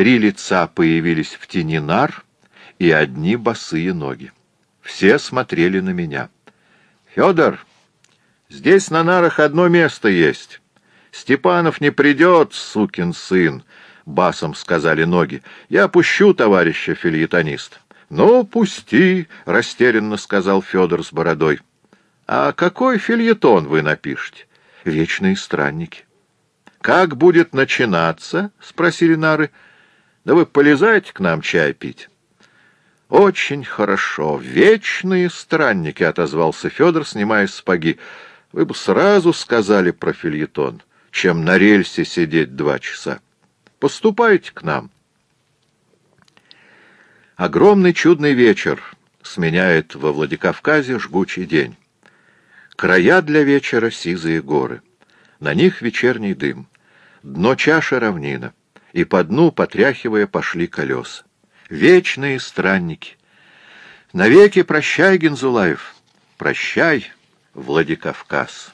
Три лица появились в тени нар и одни босые ноги. Все смотрели на меня. «Федор, здесь на нарах одно место есть. Степанов не придет, сукин сын!» — басом сказали ноги. «Я пущу товарища фильетонист». «Ну, пусти», — растерянно сказал Федор с бородой. «А какой фильетон вы напишете?» «Вечные странники». «Как будет начинаться?» — спросили нары. «Да вы полезайте к нам чай пить». «Очень хорошо. Вечные странники», — отозвался Федор, снимая сапоги. «Вы бы сразу сказали про фильетон, чем на рельсе сидеть два часа. Поступайте к нам». Огромный чудный вечер сменяет во Владикавказе жгучий день. Края для вечера — сизые горы. На них вечерний дым. Дно чаши равнина, и по дну, потряхивая, пошли колеса. Вечные странники. Навеки прощай, Гензулаев, прощай, Владикавказ.